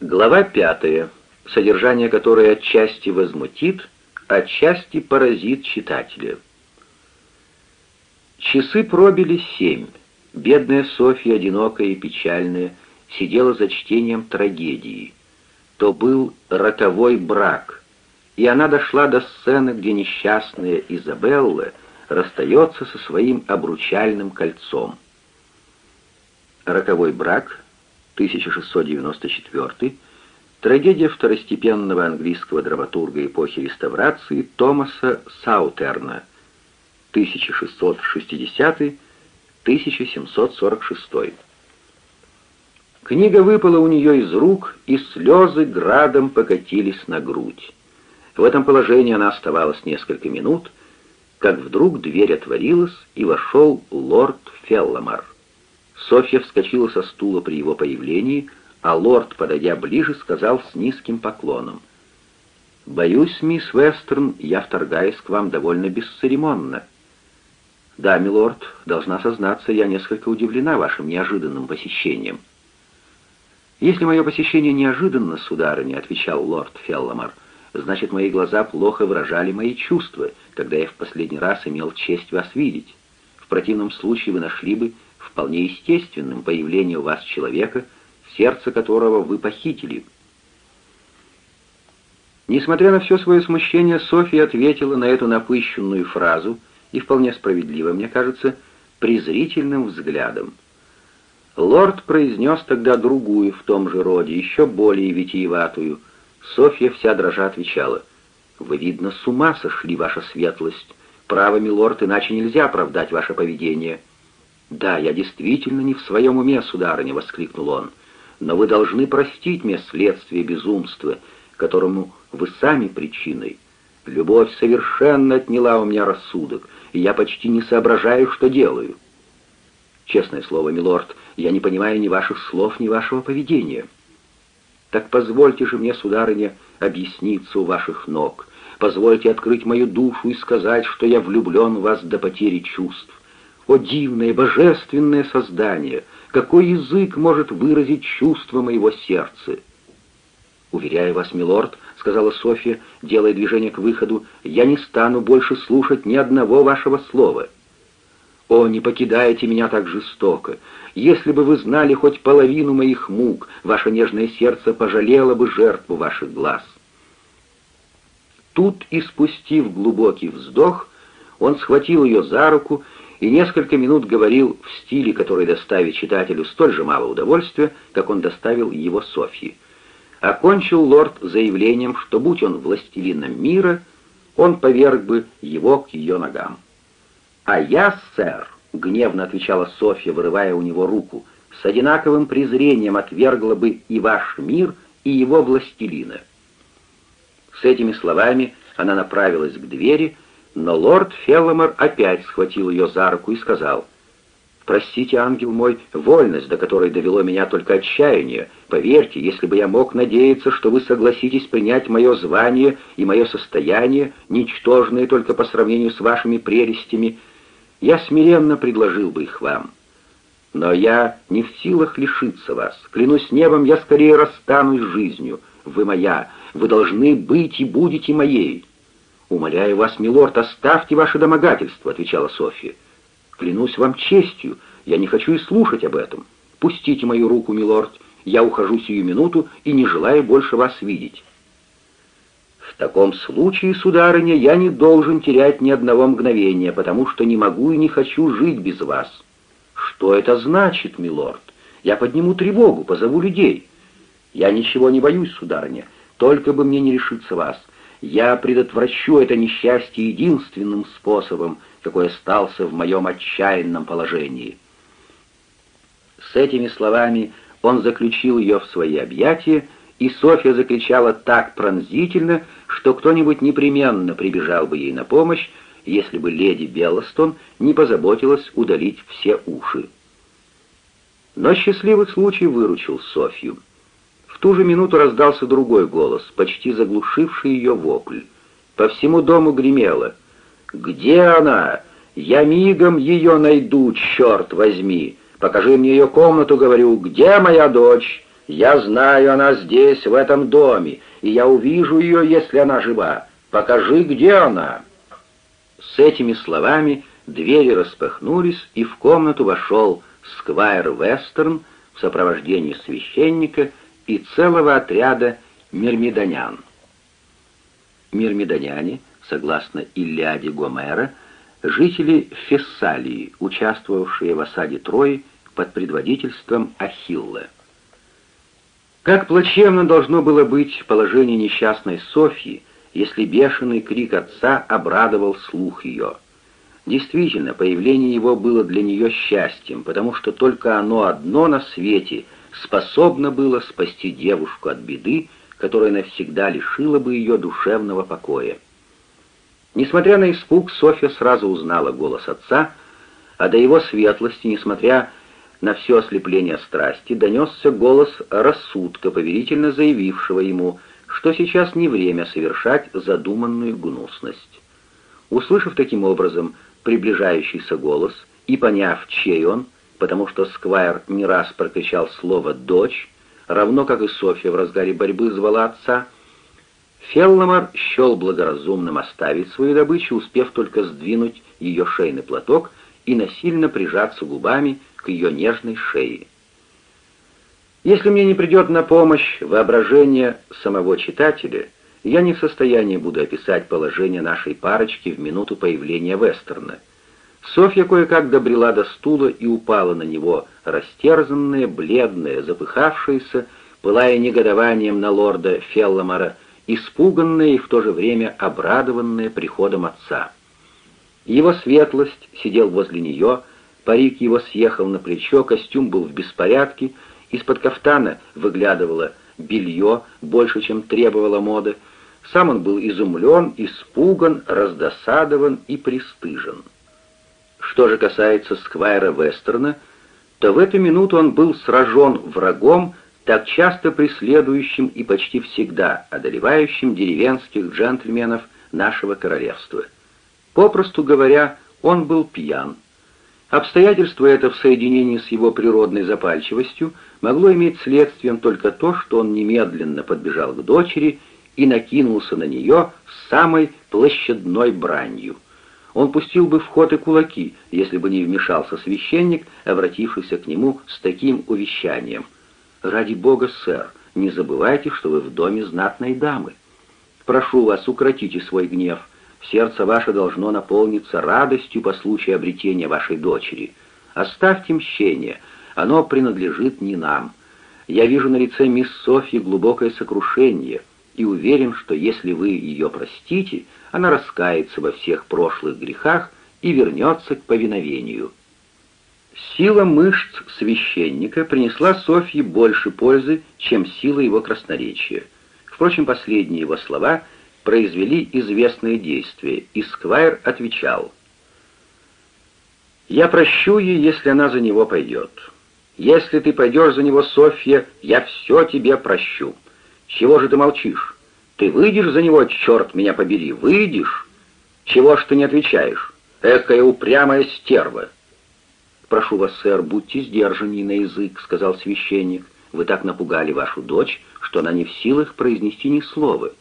Глава пятая, содержание которой отчасти возмутит, отчасти поразит читателя. Часы пробили семь. Бедная Софья, одинокая и печальная, сидела за чтением трагедии. То был роковой брак, и она дошла до сцены, где несчастная Изабелла расстается со своим обручальным кольцом. Роковой брак 1694, трагедия второстепенного английского драматурга эпохи реставрации Томаса Саутерна, 1660-1746. Книга выпала у нее из рук, и слезы градом покатились на грудь. В этом положении она оставалась несколько минут, как вдруг дверь отворилась, и вошел лорд Фелломар. Софья вскочила со стула при его появлении, а лорд, подойдя ближе, сказал с низким поклоном. «Боюсь, мисс Вестерн, я вторгаюсь к вам довольно бесцеремонно». «Да, милорд, должна сознаться, я несколько удивлена вашим неожиданным посещением». «Если мое посещение неожиданно, сударыня», — отвечал лорд Фелломар, «значит, мои глаза плохо выражали мои чувства, когда я в последний раз имел честь вас видеть. В противном случае вы нашли бы вполне естественным появление у вас человека, сердце которого вы похитили. Несмотря на все свое смущение, Софья ответила на эту напыщенную фразу, и вполне справедливо, мне кажется, презрительным взглядом. Лорд произнес тогда другую в том же роде, еще более витиеватую. Софья вся дрожа отвечала, «Вы, видно, с ума сошли, ваша светлость. Право, милорд, иначе нельзя оправдать ваше поведение». «Да, я действительно не в своем уме, сударыня», — воскликнул он. «Но вы должны простить мне следствие безумства, которому вы сами причиной. Любовь совершенно отняла у меня рассудок, и я почти не соображаю, что делаю». «Честное слово, милорд, я не понимаю ни ваших слов, ни вашего поведения». «Так позвольте же мне, сударыня, объясниться у ваших ног. Позвольте открыть мою душу и сказать, что я влюблен в вас до потери чувств. О дивное, божественное создание! Какой язык может выразить чувство моего сердца? «Уверяю вас, милорд», — сказала Софья, делая движение к выходу, — «я не стану больше слушать ни одного вашего слова». «О, не покидайте меня так жестоко! Если бы вы знали хоть половину моих мук, ваше нежное сердце пожалело бы жертву ваших глаз». Тут, испустив глубокий вздох, он схватил ее за руку и несколько минут говорил в стиле, который доставит читателю столь же мало удовольствия, как он доставил его Софье. Окончил лорд заявлением, что будь он властелином мира, он поверг бы его к ее ногам. «А я, сэр», — гневно отвечала Софья, вырывая у него руку, «с одинаковым презрением отвергла бы и ваш мир, и его властелина». С этими словами она направилась к двери, — но лорд Фелломер опять схватил ее за руку и сказал, «Простите, ангел мой, вольность, до которой довело меня только отчаяние. Поверьте, если бы я мог надеяться, что вы согласитесь принять мое звание и мое состояние, ничтожные только по сравнению с вашими прелестями, я смиренно предложил бы их вам. Но я не в силах лишиться вас. Клянусь небом, я скорее расстанусь с жизнью. Вы моя, вы должны быть и будете моей». «Умоляю вас, милорд, оставьте ваше домогательство», — отвечала Софья. «Клянусь вам честью, я не хочу и слушать об этом. Пустите мою руку, милорд, я ухожу сию минуту и не желаю больше вас видеть». «В таком случае, сударыня, я не должен терять ни одного мгновения, потому что не могу и не хочу жить без вас». «Что это значит, милорд? Я подниму тревогу, позову людей». «Я ничего не боюсь, сударыня, только бы мне не решиться вас. Я предотвращу это несчастье единственным способом, какой остался в моем отчаянном положении». С этими словами он заключил ее в свои объятия, и Софья закричала так пронзительно, что кто-нибудь непременно прибежал бы ей на помощь, если бы леди Беллостон не позаботилась удалить все уши. Но счастливый случай выручил Софью ту же минуту раздался другой голос, почти заглушивший ее вопль. По всему дому гремело. «Где она? Я мигом ее найду, черт возьми! Покажи мне ее комнату, говорю, где моя дочь? «Я знаю, она здесь, в этом доме, и я увижу ее, если она жива. Покажи, где она!» С этими словами двери распахнулись, и в комнату вошел Сквайр Вестерн в сопровождении священника и целого отряда мирмидонян. Мирмидоняне, согласно Илиаде Гомера, жители Фессалии, участвовавшие в осаде Трои под предводительством Ахилла. Как плачевно должно было быть положение несчастной Софьи, если бешеный крик отца обрадовал слух ее. Действительно, появление его было для нее счастьем, потому что только оно одно на свете способно было спасти девушку от беды, которая навсегда лишила бы ее душевного покоя. Несмотря на испуг, Софья сразу узнала голос отца, а до его светлости, несмотря на все ослепление страсти, донесся голос рассудка, поверительно заявившего ему, что сейчас не время совершать задуманную гнусность. Услышав таким образом приближающийся голос и поняв, чей он, потому что Сквайр не раз прокричал слово «дочь», равно как и Софья в разгаре борьбы звала отца, Фелломар счел благоразумным оставить свою добычу, успев только сдвинуть ее шейный платок и насильно прижаться губами к ее нежной шее. Если мне не придет на помощь воображение самого читателя, я не в состоянии буду описать положение нашей парочки в минуту появления вестерна. Софья кое-как добрела до стула и упала на него, растерзанная, бледная, запыхавшаяся, пылая негодованием на лорда Фелломара, испуганная и в то же время обрадованная приходом отца. Его светлость сидел возле нее, парик его съехал на плечо, костюм был в беспорядке, из-под кафтана выглядывало белье, больше, чем требовала мода. Сам он был изумлен, испуган, раздосадован и пристыжен. Что же касается Сквайра Вестерна, то в эту минуту он был сражен врагом, так часто преследующим и почти всегда одолевающим деревенских джентльменов нашего королевства. Попросту говоря, он был пьян. Обстоятельство это в соединении с его природной запальчивостью могло иметь следствием только то, что он немедленно подбежал к дочери и накинулся на нее с самой площадной бранью. Он пустил бы в ход и кулаки, если бы не вмешался священник, обратившийся к нему с таким увещанием. «Ради бога, сэр, не забывайте, что вы в доме знатной дамы. Прошу вас, укротите свой гнев. Сердце ваше должно наполниться радостью по случаю обретения вашей дочери. Оставьте мщение, оно принадлежит не нам. Я вижу на лице мисс Софьи глубокое сокрушение и уверен, что если вы ее простите, она раскается во всех прошлых грехах и вернется к повиновению». Сила мышц священника принесла Софье больше пользы, чем сила его красноречия. Впрочем, последние его слова — произвели известные действия, и Сквайр отвечал. «Я прощу ей, если она за него пойдет. Если ты пойдешь за него, Софья, я все тебе прощу. Чего же ты молчишь? Ты выйдешь за него, черт меня побери, выйдешь? Чего ж ты не отвечаешь? Экая упрямая стерва!» «Прошу вас, сэр, будьте сдержаннее на язык», — сказал священник. «Вы так напугали вашу дочь, что она не в силах произнести ни слова».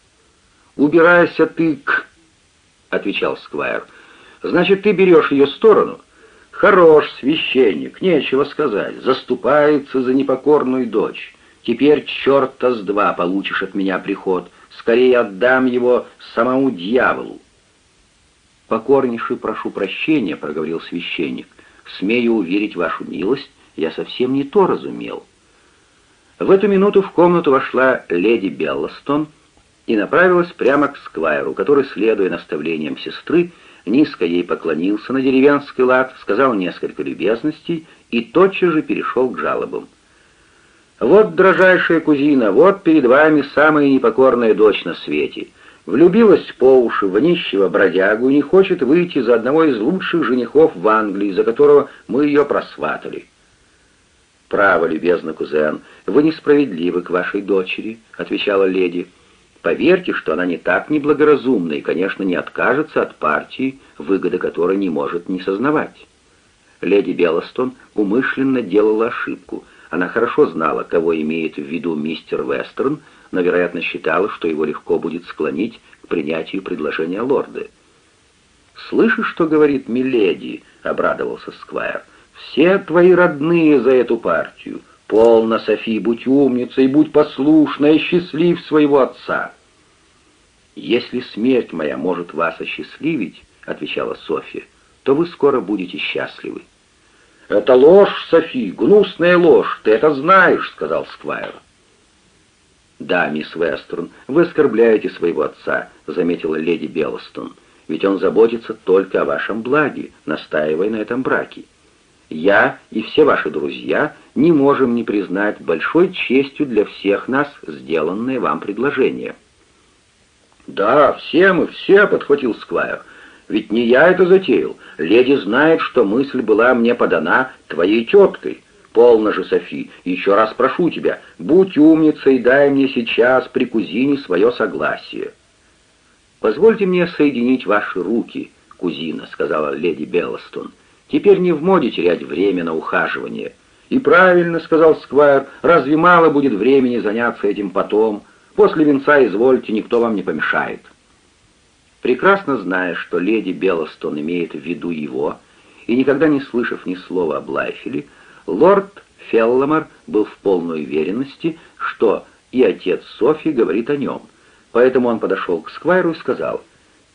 «Убирайся ты к...» — отвечал Сквайр. «Значит, ты берешь ее сторону?» «Хорош, священник, нечего сказать. Заступается за непокорную дочь. Теперь черта с два получишь от меня приход. Скорее отдам его самому дьяволу». «Покорнейше прошу прощения», — проговорил священник. «Смею уверить вашу милость, я совсем не то разумел». В эту минуту в комнату вошла леди Беллостон — и направилась прямо к Сквайру, который, следуя наставлениям сестры, низко ей поклонился на деревенский лад, сказал несколько любезностей и тотчас же перешел к жалобам. «Вот, дрожайшая кузина, вот перед вами самая непокорная дочь на свете. Влюбилась по уши в нищего бродягу и не хочет выйти за одного из лучших женихов в Англии, за которого мы ее просватали». «Право, любезный кузен, вы несправедливы к вашей дочери», — отвечала леди. Поверьте, что она не так неблагоразумна и, конечно, не откажется от партии, выгоды которой не может не сознавать. Леди Белостон умышленно делала ошибку. Она хорошо знала, кого имеет в виду мистер Вестерн, но, вероятно, считала, что его легко будет склонить к принятию предложения лорда. «Слышишь, что говорит Миледи?» — обрадовался Сквайр. «Все твои родные за эту партию. Полно, Софи, будь умницей, будь послушной, счастлив своего отца». «Если смерть моя может вас осчастливить», — отвечала Софья, — «то вы скоро будете счастливы». «Это ложь, Софи, гнусная ложь, ты это знаешь», — сказал Сквайр. «Да, мисс Вестерн, вы оскорбляете своего отца», — заметила леди Белстон. «Ведь он заботится только о вашем благе, настаивая на этом браке. Я и все ваши друзья не можем не признать большой честью для всех нас сделанное вам предложение». «Да, все мы, все», — подхватил Сквайр. «Ведь не я это затеял. Леди знает, что мысль была мне подана твоей теткой». «Полно же, Софи, еще раз прошу тебя, будь умницей дай мне сейчас при кузине свое согласие». «Позвольте мне соединить ваши руки, кузина», — сказала леди Беллостон. «Теперь не в моде терять время на ухаживание». «И правильно», — сказал Сквайр, — «разве мало будет времени заняться этим потом? После венца, извольте, никто вам не помешает». Прекрасно зная, что леди Беллостон имеет в виду его, и никогда не слышав ни слова о Блайфеле, Лорд Фелломер был в полной уверенности, что и отец Софи говорит о нем. Поэтому он подошел к Сквайру и сказал,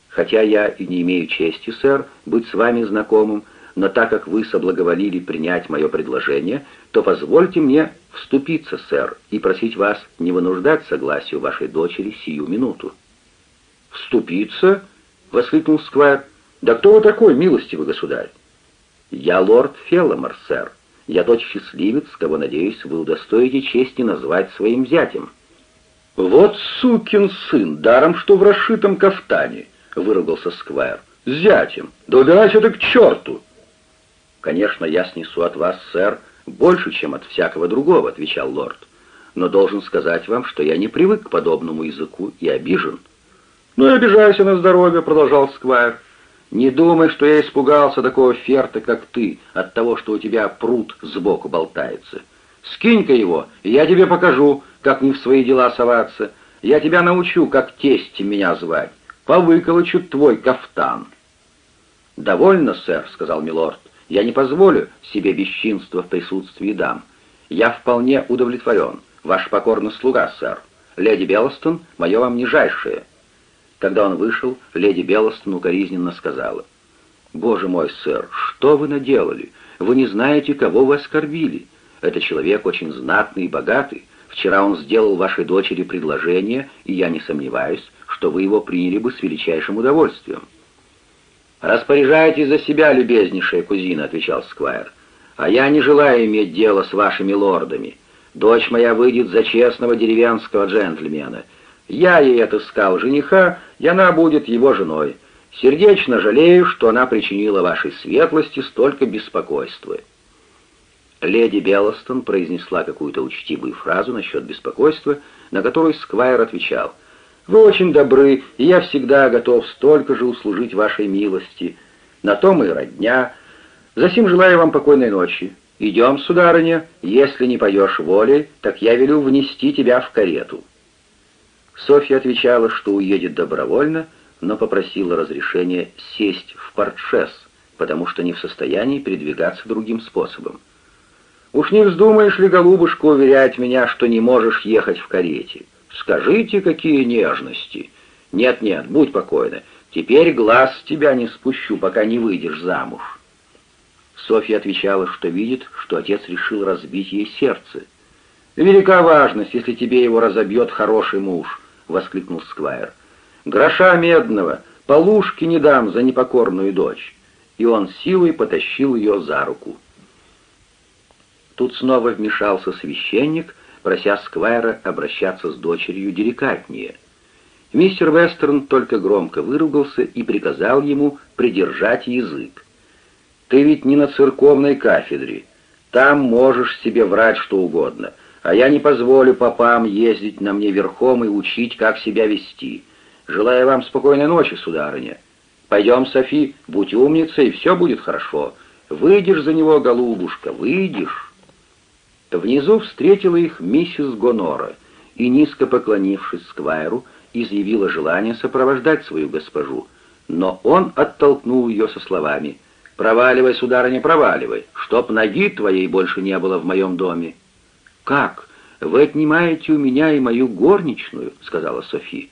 «Хотя я и не имею чести, сэр, быть с вами знакомым, но так как вы соблаговолили принять мое предложение, то позвольте мне вступиться, сэр, и просить вас не вынуждать согласию вашей дочери сию минуту». «Вступиться?» — воскликнул Сквайр. «Да кто вы такой, милостивый государь?» «Я лорд Фелломер, сэр», я тот счастливец, кого, надеюсь, вы удостоите чести назвать своим зятем». «Вот сукин сын, даром что в расшитом кафтане!» — выругался Сквайр. «Зятем! Да убирайся ты к черту!» «Конечно, я снесу от вас, сэр, больше, чем от всякого другого», — отвечал лорд. «Но должен сказать вам, что я не привык к подобному языку и обижен». «Ну и обижайся на здоровье», — продолжал Сквайр. Не думай, что я испугался такого ферта, как ты, от того, что у тебя пруд сбоку болтается. Скинь-ка его, и я тебе покажу, как не в свои дела соваться. Я тебя научу, как тесть меня звать. Повыколочу твой кафтан». «Довольно, сэр», — сказал милорд. «Я не позволю себе бесчинства в присутствии дам. Я вполне удовлетворен. Ваш покорный слуга, сэр. Леди Беллостон, мое вам нижайшее». Когда он вышел, леди Белостон укоризненно сказала, «Боже мой, сэр, что вы наделали? Вы не знаете, кого вы оскорбили. Это человек очень знатный и богатый. Вчера он сделал вашей дочери предложение, и я не сомневаюсь, что вы его приняли бы с величайшим удовольствием». «Распоряжайтесь за себя, любезнейшая кузина», — отвечал Сквайр. «А я не желаю иметь дело с вашими лордами. Дочь моя выйдет за честного деревенского джентльмена, я ей отыскал жениха, и она будет его женой. Сердечно жалею, что она причинила вашей светлости столько беспокойства». Леди Беллостон произнесла какую-то учтивую фразу насчет беспокойства, на которую Сквайр отвечал. «Вы очень добры, и я всегда готов столько же услужить вашей милости. На том и родня. Засим желаю вам покойной ночи. Идем, сударыня, если не пойдешь волей, так я велю внести тебя в карету». Софья отвечала, что уедет добровольно, но попросила разрешения сесть в портшес, потому что не в состоянии передвигаться другим способом. «Уж не вздумаешь ли, голубушка, уверять меня, что не можешь ехать в карете? Скажите, какие нежности!» «Нет-нет, будь покойна, теперь глаз с тебя не спущу, пока не выйдешь замуж». Софья отвечала, что видит, что отец решил разбить ей сердце. «Велика важность, если тебе его разобьет хороший муж», — воскликнул Сквайр. «Гроша медного, полушки не дам за непокорную дочь». И он силой потащил ее за руку. Тут снова вмешался священник, прося Сквайра обращаться с дочерью деликатнее. Мистер Вестерн только громко выругался и приказал ему придержать язык. «Ты ведь не на церковной кафедре. Там можешь себе врать что угодно а я не позволю попам ездить на мне верхом и учить, как себя вести. Желаю вам спокойной ночи, сударыня. Пойдем, Софи, будь умницей, и все будет хорошо. Выйдешь за него, голубушка, выйдешь». Внизу встретила их миссис Гонора и, низко поклонившись Сквайру, изъявила желание сопровождать свою госпожу, но он оттолкнул ее со словами «Проваливай, сударыня, проваливай, чтоб ноги твоей больше не было в моем доме». «Как? Вы отнимаете у меня и мою горничную?» — сказала Софи.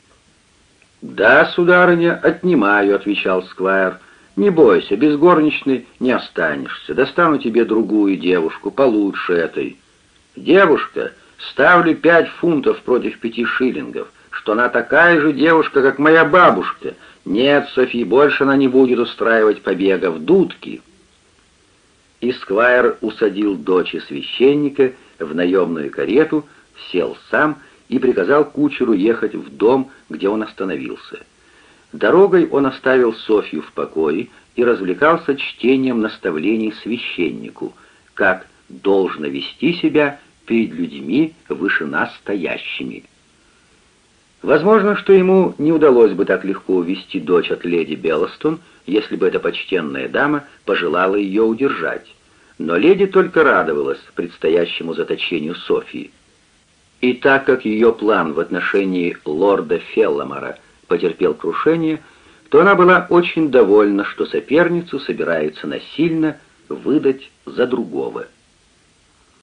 «Да, сударыня, отнимаю», — отвечал Сквайр. «Не бойся, без горничной не останешься. Достану тебе другую девушку, получше этой». «Девушка, ставлю пять фунтов против пяти шиллингов, что она такая же девушка, как моя бабушка. Нет, Софи, больше она не будет устраивать побегов, дудки». И Сквайр усадил дочь священника в наемную карету, сел сам и приказал кучеру ехать в дом, где он остановился. Дорогой он оставил Софью в покое и развлекался чтением наставлений священнику, как должно вести себя перед людьми выше нас стоящими. Возможно, что ему не удалось бы так легко увести дочь от леди Беллостон, если бы эта почтенная дама пожелала ее удержать. Но леди только радовалась предстоящему заточению Софии. И так как ее план в отношении лорда Фелломара потерпел крушение, то она была очень довольна, что соперницу собирается насильно выдать за другого.